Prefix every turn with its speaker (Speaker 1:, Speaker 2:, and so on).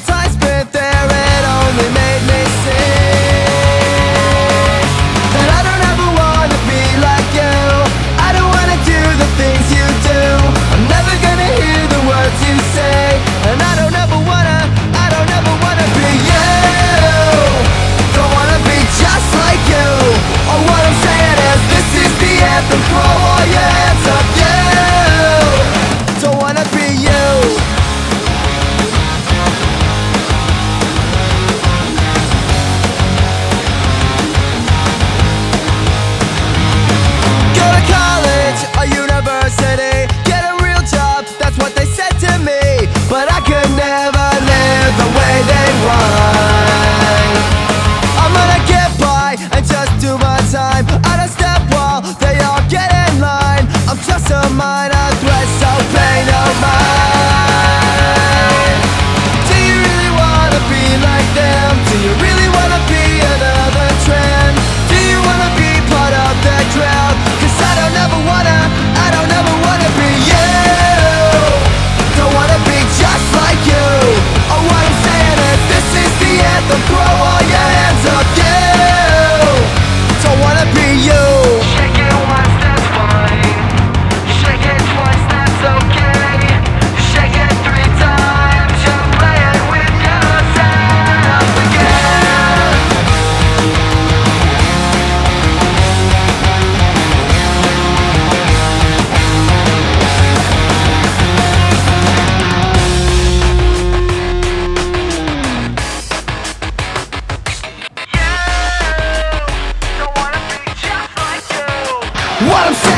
Speaker 1: 在 what I'm saying